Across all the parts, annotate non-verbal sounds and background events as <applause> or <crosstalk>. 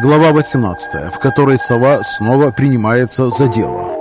Глава 18, в которой сова снова принимается за дело.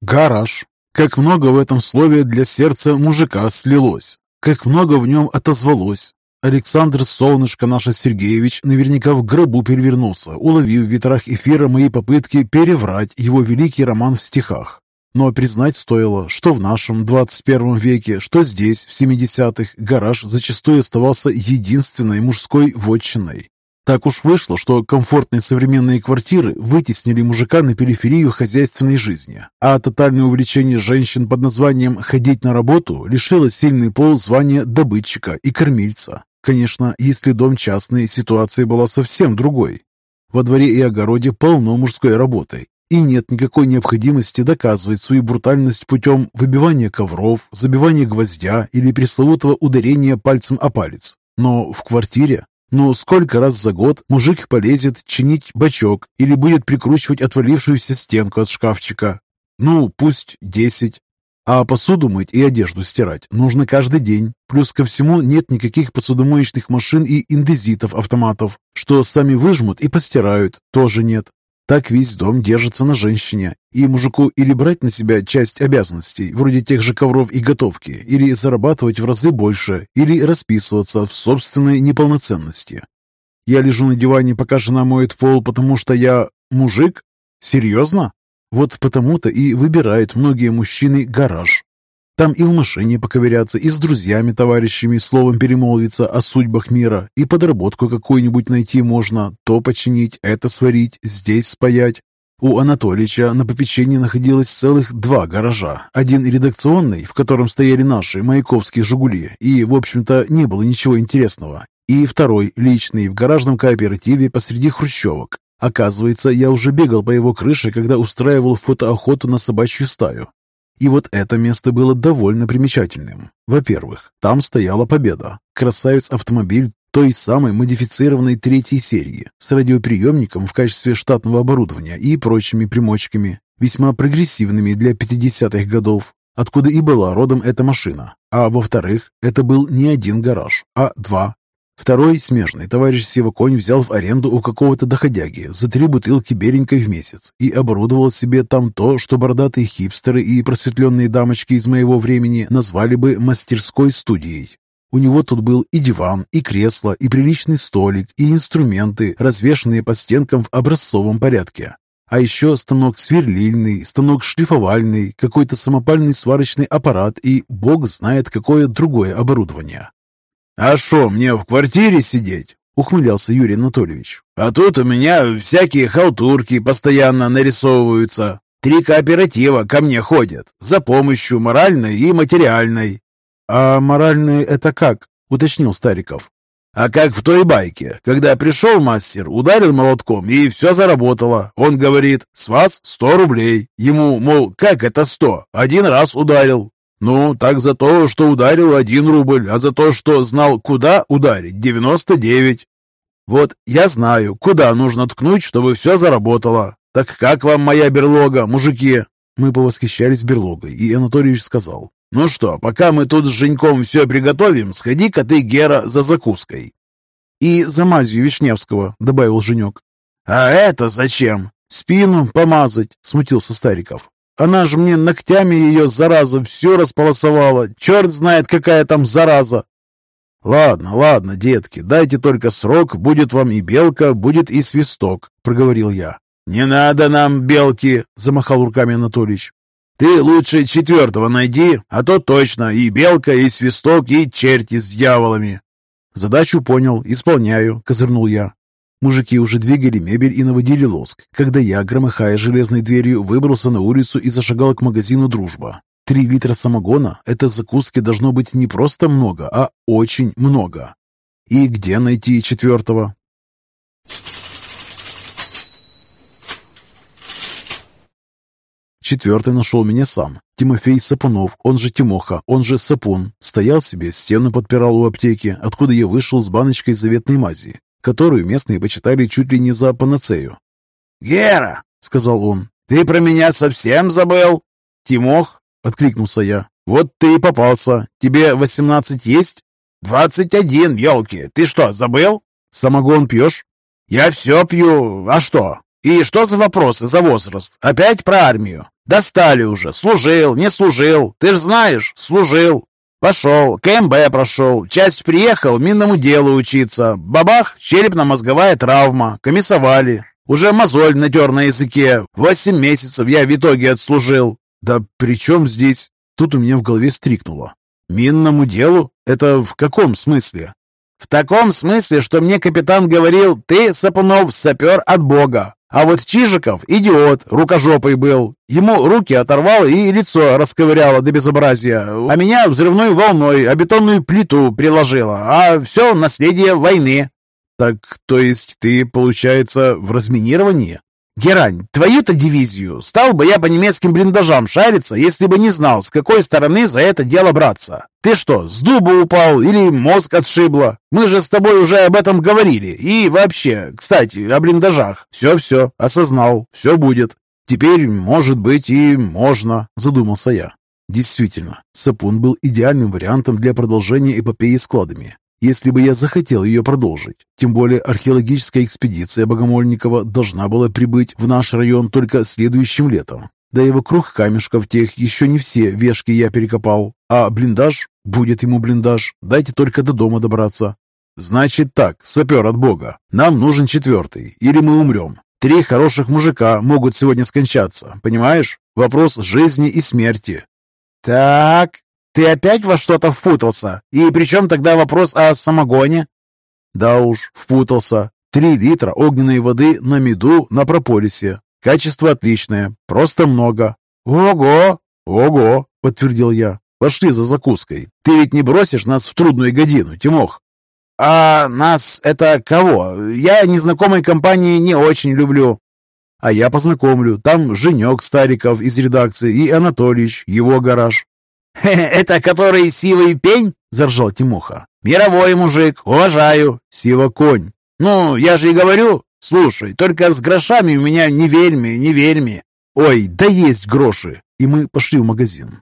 Гараж. Как много в этом слове для сердца мужика слилось. Как много в нем отозвалось. Александр Солнышко наш Сергеевич наверняка в гробу перевернулся, уловив в ветрах эфира мои попытки переврать его великий роман в стихах. Но признать стоило, что в нашем 21 веке, что здесь, в 70-х, гараж зачастую оставался единственной мужской вотчиной. Так уж вышло, что комфортные современные квартиры вытеснили мужика на периферию хозяйственной жизни, а тотальное увлечение женщин под названием «ходить на работу» лишило сильный пол звания добытчика и кормильца. Конечно, если дом частный, ситуация была совсем другой. Во дворе и огороде полно мужской работы, и нет никакой необходимости доказывать свою брутальность путем выбивания ковров, забивания гвоздя или пресловутого ударения пальцем о палец. Но в квартире ну, сколько раз за год мужик полезет чинить бачок или будет прикручивать отвалившуюся стенку от шкафчика? Ну, пусть десять. А посуду мыть и одежду стирать нужно каждый день. Плюс ко всему нет никаких посудомоечных машин и индезитов-автоматов, что сами выжмут и постирают, тоже нет. Так весь дом держится на женщине, и мужику или брать на себя часть обязанностей, вроде тех же ковров и готовки, или зарабатывать в разы больше, или расписываться в собственной неполноценности. Я лежу на диване, пока жена моет пол, потому что я мужик? Серьезно? Вот потому-то и выбирают многие мужчины гараж. Там и в машине поковыряться, и с друзьями-товарищами словом перемолвиться о судьбах мира, и подработку какую-нибудь найти можно, то починить, это сварить, здесь спаять. У Анатолича на попечении находилось целых два гаража. Один редакционный, в котором стояли наши маяковские «Жигули», и, в общем-то, не было ничего интересного. И второй, личный, в гаражном кооперативе посреди хрущевок. Оказывается, я уже бегал по его крыше, когда устраивал фотоохоту на собачью стаю. И вот это место было довольно примечательным. Во-первых, там стояла Победа, красавец-автомобиль той самой модифицированной третьей серии с радиоприемником в качестве штатного оборудования и прочими примочками, весьма прогрессивными для 50-х годов, откуда и была родом эта машина. А во-вторых, это был не один гараж, а два Второй, смежный, товарищ Сиваконь взял в аренду у какого-то доходяги за три бутылки беленькой в месяц и оборудовал себе там то, что бородатые хипстеры и просветленные дамочки из моего времени назвали бы мастерской студией. У него тут был и диван, и кресло, и приличный столик, и инструменты, развешанные по стенкам в образцовом порядке. А еще станок сверлильный, станок шлифовальный, какой-то самопальный сварочный аппарат и бог знает какое другое оборудование. «А что, мне в квартире сидеть?» — ухмылялся Юрий Анатольевич. «А тут у меня всякие халтурки постоянно нарисовываются. Три кооператива ко мне ходят за помощью моральной и материальной». «А моральные это как?» — уточнил Стариков. А как в той байке, когда пришел мастер, ударил молотком, и все заработало. Он говорит, с вас сто рублей. Ему, мол, как это сто? Один раз ударил. «Ну, так за то, что ударил один рубль, а за то, что знал, куда ударить, девяносто девять. Вот я знаю, куда нужно ткнуть, чтобы все заработало. Так как вам моя берлога, мужики?» Мы повосхищались берлогой, и Анатольевич сказал. «Ну что, пока мы тут с Женьком все приготовим, сходи-ка ты, Гера, за закуской». «И за мазью Вишневского», — добавил Женек. «А это зачем?» «Спину помазать», — смутился Стариков. Она же мне ногтями ее, зараза, все располосовала. Черт знает, какая там зараза. «Ладно, ладно, детки, дайте только срок, будет вам и белка, будет и свисток», — проговорил я. «Не надо нам белки», — замахал руками Анатольевич. «Ты лучше четвертого найди, а то точно и белка, и свисток, и черти с дьяволами». «Задачу понял, исполняю», — козырнул я. Мужики уже двигали мебель и наводили лоск, когда я, громыхая железной дверью, выбрался на улицу и зашагал к магазину «Дружба». Три литра самогона – это закуски должно быть не просто много, а очень много. И где найти четвертого? Четвертый нашел меня сам. Тимофей Сапунов, он же Тимоха, он же Сапун, стоял себе, стену подпирал у аптеки, откуда я вышел с баночкой заветной мази которую местные почитали чуть ли не за панацею. «Гера!» — сказал он. «Ты про меня совсем забыл?» «Тимох!» — откликнулся я. «Вот ты и попался. Тебе восемнадцать есть?» двадцать один, елки. Ты что, забыл?» «Самогон пьешь?» «Я все пью. А что? И что за вопросы за возраст? Опять про армию? Достали уже. Служил, не служил. Ты ж знаешь, служил. Пошел, КМБ прошел, часть приехал минному делу учиться. Бабах, черепно-мозговая травма, комиссовали. Уже мозоль натер на языке. Восемь месяцев я в итоге отслужил. Да при чем здесь? Тут у меня в голове стрикнуло. Минному делу? Это в каком смысле? В таком смысле, что мне капитан говорил, ты, Сапунов, сапер от Бога. А вот Чижиков, идиот, рукожопый был. Ему руки оторвало и лицо расковыряло до безобразия. А меня взрывной волной о бетонную плиту приложило. А все наследие войны. Так, то есть ты, получается, в разминировании? Герань, твою-то дивизию стал бы я по немецким блиндажам шариться, если бы не знал, с какой стороны за это дело браться. Ты что, с дуба упал или мозг отшибло? Мы же с тобой уже об этом говорили. И вообще, кстати, о блиндажах. Все-все, осознал, все будет. Теперь, может быть, и можно, задумался я. Действительно, сапун был идеальным вариантом для продолжения эпопеи с кладами если бы я захотел ее продолжить. Тем более археологическая экспедиция Богомольникова должна была прибыть в наш район только следующим летом. Да и вокруг камешков тех еще не все вешки я перекопал. А блиндаж? Будет ему блиндаж. Дайте только до дома добраться. Значит так, сапер от бога. Нам нужен четвертый, или мы умрем. Три хороших мужика могут сегодня скончаться, понимаешь? Вопрос жизни и смерти. Так, ты опять во что-то впутался? И при чем тогда вопрос о самогоне?» «Да уж, впутался. Три литра огненной воды на меду на прополисе. Качество отличное, просто много». «Ого!» «Ого!» — подтвердил я. «Пошли за закуской. Ты ведь не бросишь нас в трудную годину, Тимох?» «А нас это кого? Я незнакомой компании не очень люблю». «А я познакомлю. Там Женек Стариков из редакции и Анатольевич, его гараж. <laughs> «Это который сивый пень?» — заржал Тимоха. «Мировой мужик, уважаю. Сива конь. Ну, я же и говорю. Слушай, только с грошами у меня не вельми, не вельми». «Ой, да есть гроши!» И мы пошли в магазин.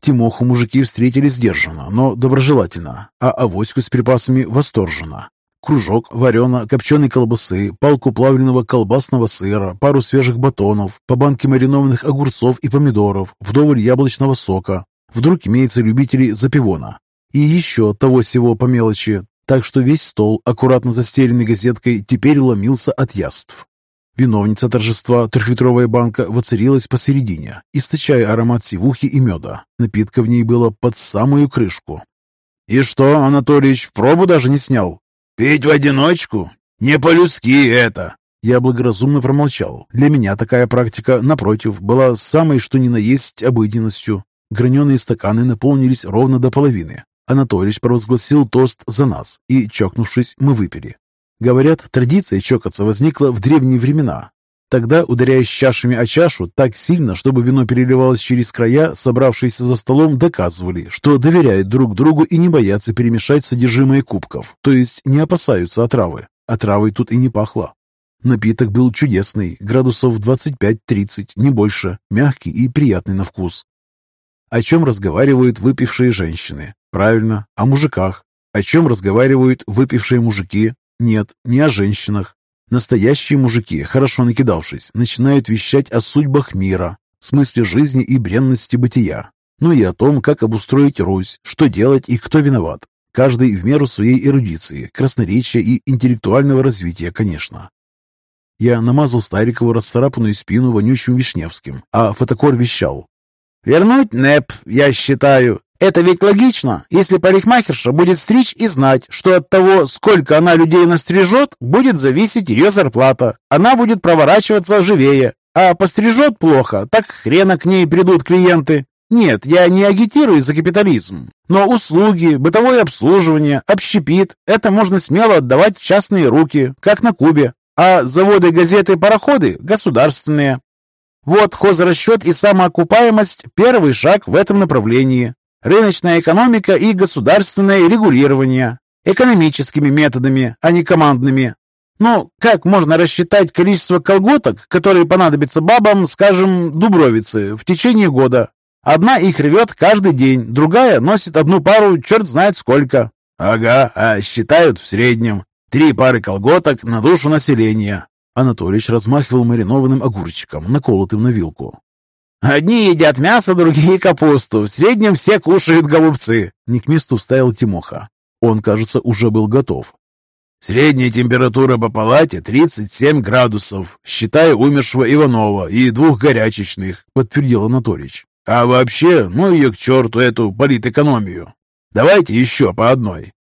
Тимоху мужики встретили сдержанно, но доброжелательно, а авоську с припасами восторженно кружок варено-копченой колбасы, палку плавленного колбасного сыра, пару свежих батонов, по банке маринованных огурцов и помидоров, вдоволь яблочного сока. Вдруг имеются любители запивона. И еще того всего по мелочи, так что весь стол, аккуратно застеленный газеткой, теперь ломился от яств. Виновница торжества, трехлитровая банка, воцарилась посередине, источая аромат сивухи и меда. Напитка в ней было под самую крышку. «И что, Анатольевич, пробу даже не снял?» «Пить в одиночку? Не по-людски это!» Я благоразумно промолчал. Для меня такая практика, напротив, была самой что ни на есть обыденностью. Граненые стаканы наполнились ровно до половины. Анатольевич провозгласил тост за нас, и, чокнувшись, мы выпили. Говорят, традиция чокаться возникла в древние времена, Тогда, ударяясь чашами о чашу так сильно, чтобы вино переливалось через края, собравшиеся за столом доказывали, что доверяют друг другу и не боятся перемешать содержимое кубков, то есть не опасаются отравы. Отравой тут и не пахло. Напиток был чудесный, градусов 25-30, не больше, мягкий и приятный на вкус. О чем разговаривают выпившие женщины? Правильно, о мужиках. О чем разговаривают выпившие мужики? Нет, не о женщинах. Настоящие мужики, хорошо накидавшись, начинают вещать о судьбах мира, смысле жизни и бренности бытия, ну и о том, как обустроить Русь, что делать и кто виноват. Каждый в меру своей эрудиции, красноречия и интеллектуального развития, конечно. Я намазал Старикову расцарапанную спину вонючим Вишневским, а фотокор вещал. «Вернуть НЭП, я считаю. Это ведь логично, если парикмахерша будет стричь и знать, что от того, сколько она людей настрижет, будет зависеть ее зарплата. Она будет проворачиваться живее. А пострижет плохо, так хрена к ней придут клиенты. Нет, я не агитирую за капитализм. Но услуги, бытовое обслуживание, общепит – это можно смело отдавать в частные руки, как на Кубе. А заводы, газеты, пароходы – государственные. Вот хозрасчет и самоокупаемость – первый шаг в этом направлении рыночная экономика и государственное регулирование экономическими методами, а не командными. Ну, как можно рассчитать количество колготок, которые понадобятся бабам, скажем, Дубровицы, в течение года? Одна их рвет каждый день, другая носит одну пару черт знает сколько. Ага, а считают в среднем. Три пары колготок на душу населения. Анатолич размахивал маринованным огурчиком, наколотым на вилку. «Одни едят мясо, другие капусту. В среднем все кушают голубцы», — не к месту вставил Тимоха. Он, кажется, уже был готов. Средняя температура по палате 37 градусов, считая умершего Иванова и двух горячечных, подтвердил Анатолич. А вообще, ну ее к черту, эту политэкономию. Давайте еще по одной.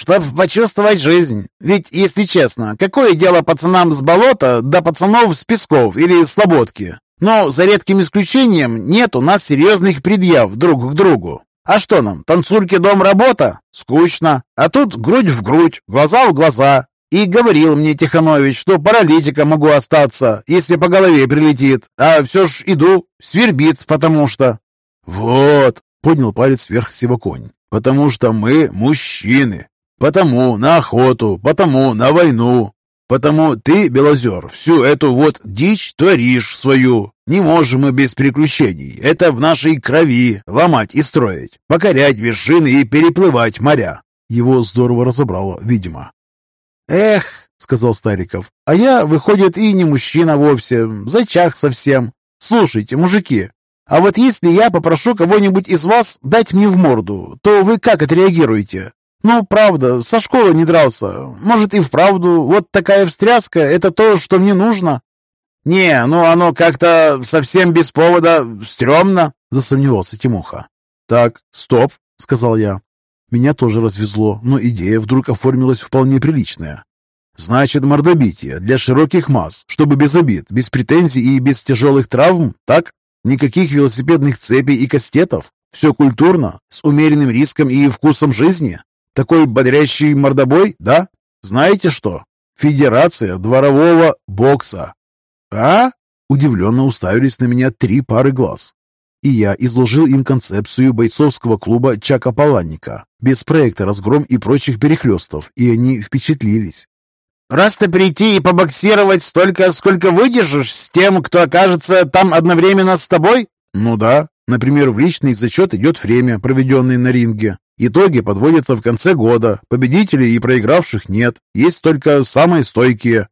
Чтоб почувствовать жизнь. Ведь, если честно, какое дело пацанам с болота до пацанов с песков или слободки? Но, за редким исключением, нет у нас серьезных предъяв друг к другу. А что нам, танцульки дом работа? Скучно. А тут грудь в грудь, глаза в глаза. И говорил мне Тиханович, что паралитика могу остаться, если по голове прилетит. А все ж иду, свербит, потому что... Вот, поднял палец вверх Сиваконь. Потому что мы мужчины. Потому на охоту, потому на войну, Потому ты, Белозер, всю эту вот дичь творишь свою. Не можем мы без приключений. Это в нашей крови ломать и строить, покорять вершины и переплывать моря. Его здорово разобрало, видимо. «Эх», — сказал Стариков, — «а я, выходит, и не мужчина вовсе, зачах совсем. Слушайте, мужики, а вот если я попрошу кого-нибудь из вас дать мне в морду, то вы как отреагируете? «Ну, правда, со школы не дрался. Может, и вправду, вот такая встряска — это то, что мне нужно?» «Не, ну оно как-то совсем без повода стрёмно», — засомневался Тимоха. «Так, стоп», — сказал я. Меня тоже развезло, но идея вдруг оформилась вполне приличная. «Значит, мордобитие для широких масс, чтобы без обид, без претензий и без тяжелых травм, так? Никаких велосипедных цепей и кастетов? Все культурно, с умеренным риском и вкусом жизни?» Такой бодрящий мордобой, да? Знаете что? Федерация дворового бокса. А? Удивленно уставились на меня три пары глаз. И я изложил им концепцию бойцовского клуба Чака Паланника, без проекта «Разгром» и прочих перехлестов, и они впечатлились. «Просто прийти и побоксировать столько, сколько выдержишь с тем, кто окажется там одновременно с тобой?» «Ну да. Например, в личный зачет идет время, проведенное на ринге. Итоги подводятся в конце года. Победителей и проигравших нет. Есть только самые стойкие.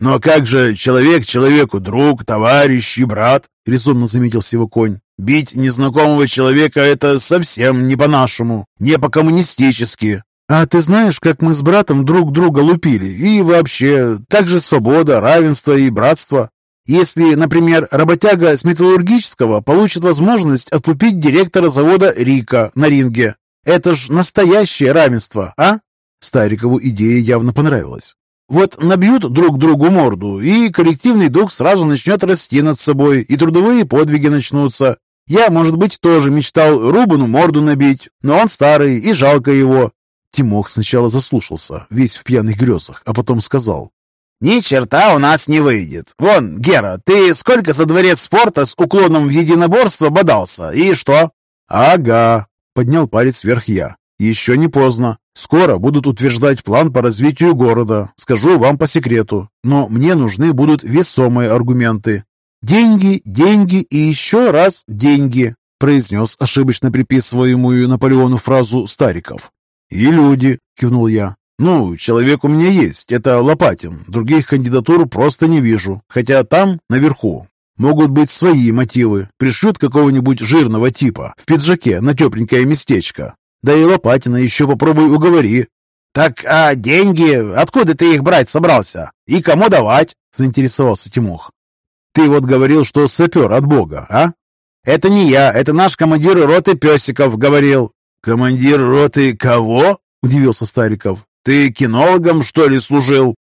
«Но как же человек человеку друг, товарищ и брат?» — резонно заметил Сивоконь. «Бить незнакомого человека — это совсем не по-нашему, не по-коммунистически». «А ты знаешь, как мы с братом друг друга лупили? И вообще, как же свобода, равенство и братство? Если, например, работяга с металлургического получит возможность отлупить директора завода Рика на ринге, это ж настоящее равенство, а?» Старикову идея явно понравилась. Вот набьют друг другу морду, и коллективный дух сразу начнет расти над собой, и трудовые подвиги начнутся. Я, может быть, тоже мечтал Рубану морду набить, но он старый, и жалко его. Тимох сначала заслушался, весь в пьяных грезах, а потом сказал. «Ни черта у нас не выйдет. Вон, Гера, ты сколько за дворец спорта с уклоном в единоборство бодался, и что?» «Ага», Поднял палец вверх я. «Еще не поздно. Скоро будут утверждать план по развитию города. Скажу вам по секрету. Но мне нужны будут весомые аргументы. Деньги, деньги и еще раз деньги», произнес ошибочно приписываемую Наполеону фразу Стариков. «И люди», кивнул я. «Ну, человек у меня есть, это Лопатин. Других кандидатур просто не вижу. Хотя там, наверху, Могут быть свои мотивы. Пришлют какого-нибудь жирного типа в пиджаке на тепленькое местечко. Да и Лопатина еще попробуй уговори. «Так, а деньги? Откуда ты их брать собрался? И кому давать?» – заинтересовался Тимох. «Ты вот говорил, что сапер от Бога, а?» «Это не я, это наш командир роты песиков говорил». «Командир роты кого?» – удивился Стариков. «Ты кинологом, что ли, служил?»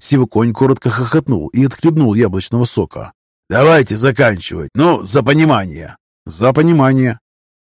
Сивоконь коротко хохотнул и отхлебнул яблочного сока. «Давайте заканчивать. Ну, за понимание». «За понимание».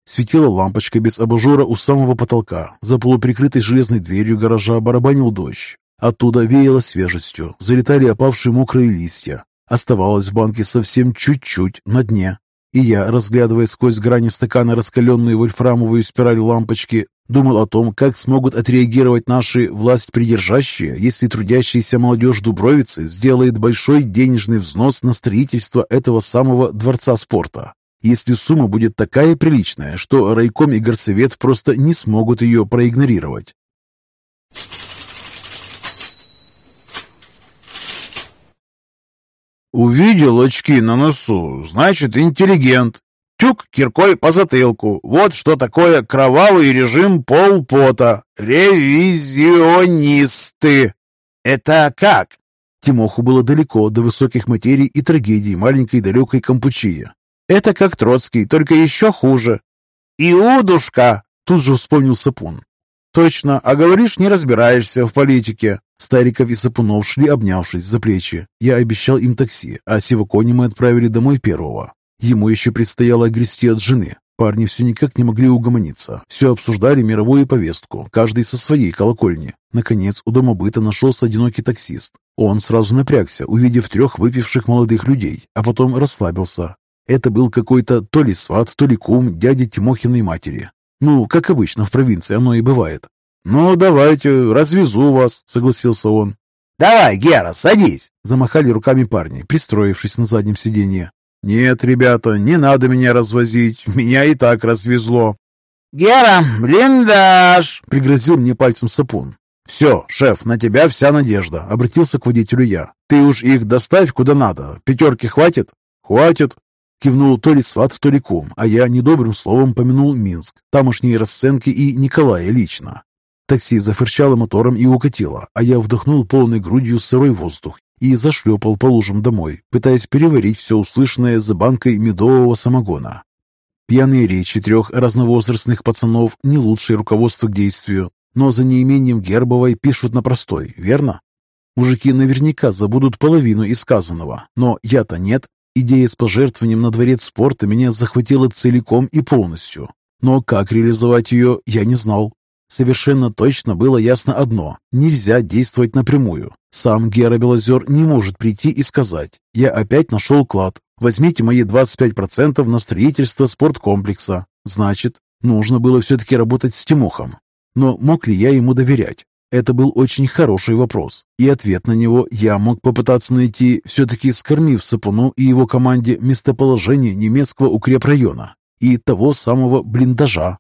Светила лампочка без абажура у самого потолка. За полуприкрытой железной дверью гаража барабанил дождь. Оттуда веяло свежестью, залетали опавшие мокрые листья. Оставалось в банке совсем чуть-чуть на дне. И я, разглядывая сквозь грани стакана раскаленную вольфрамовую спираль лампочки, думал о том, как смогут отреагировать наши власть придержащие, если трудящаяся молодежь Дубровицы сделает большой денежный взнос на строительство этого самого дворца спорта. Если сумма будет такая приличная, что райком и горсовет просто не смогут ее проигнорировать. Увидел очки на носу, значит, интеллигент. Тюк киркой по затылку. Вот что такое кровавый режим полпота. Ревизионисты. Это как? Тимоху было далеко до высоких материй и трагедий маленькой далекой Кампучии. Это как Троцкий, только еще хуже. Иудушка! Тут же вспомнил Сапун. Точно, а говоришь, не разбираешься в политике. Стариков и Сапунов шли, обнявшись за плечи. Я обещал им такси, а Сивакони мы отправили домой первого. Ему еще предстояло огрести от жены. Парни все никак не могли угомониться. Все обсуждали мировую повестку, каждый со своей колокольни. Наконец, у дома быта нашелся одинокий таксист. Он сразу напрягся, увидев трех выпивших молодых людей, а потом расслабился. Это был какой-то то ли сват, то ли кум дяди Тимохиной матери. Ну, как обычно в провинции оно и бывает. «Ну, давайте, развезу вас», — согласился он. «Давай, Гера, садись!» — замахали руками парни, пристроившись на заднем сиденье. «Нет, ребята, не надо меня развозить, меня и так развезло». «Гера, блиндаж!» — пригрозил мне пальцем сапун. «Все, шеф, на тебя вся надежда», — обратился к водителю я. «Ты уж их доставь куда надо. Пятерки хватит?» «Хватит», Кивнул то ли сват, то ли кум, а я недобрым словом помянул Минск, тамошние расценки и Николая лично. Такси зафырчало мотором и укатило, а я вдохнул полной грудью сырой воздух и зашлепал по лужам домой, пытаясь переварить все услышанное за банкой медового самогона. Пьяные речи трех разновозрастных пацанов – не лучшее руководство к действию, но за неимением Гербовой пишут на простой, верно? Мужики наверняка забудут половину из сказанного, но я-то нет, Идея с пожертвованием на дворец спорта меня захватила целиком и полностью. Но как реализовать ее, я не знал. Совершенно точно было ясно одно – нельзя действовать напрямую. Сам Гера Белозер не может прийти и сказать «Я опять нашел клад, возьмите мои 25% на строительство спорткомплекса». Значит, нужно было все-таки работать с Тимохом. Но мог ли я ему доверять? Это был очень хороший вопрос, и ответ на него я мог попытаться найти, все-таки скормив Сапуну и его команде местоположение немецкого укрепрайона и того самого блиндажа.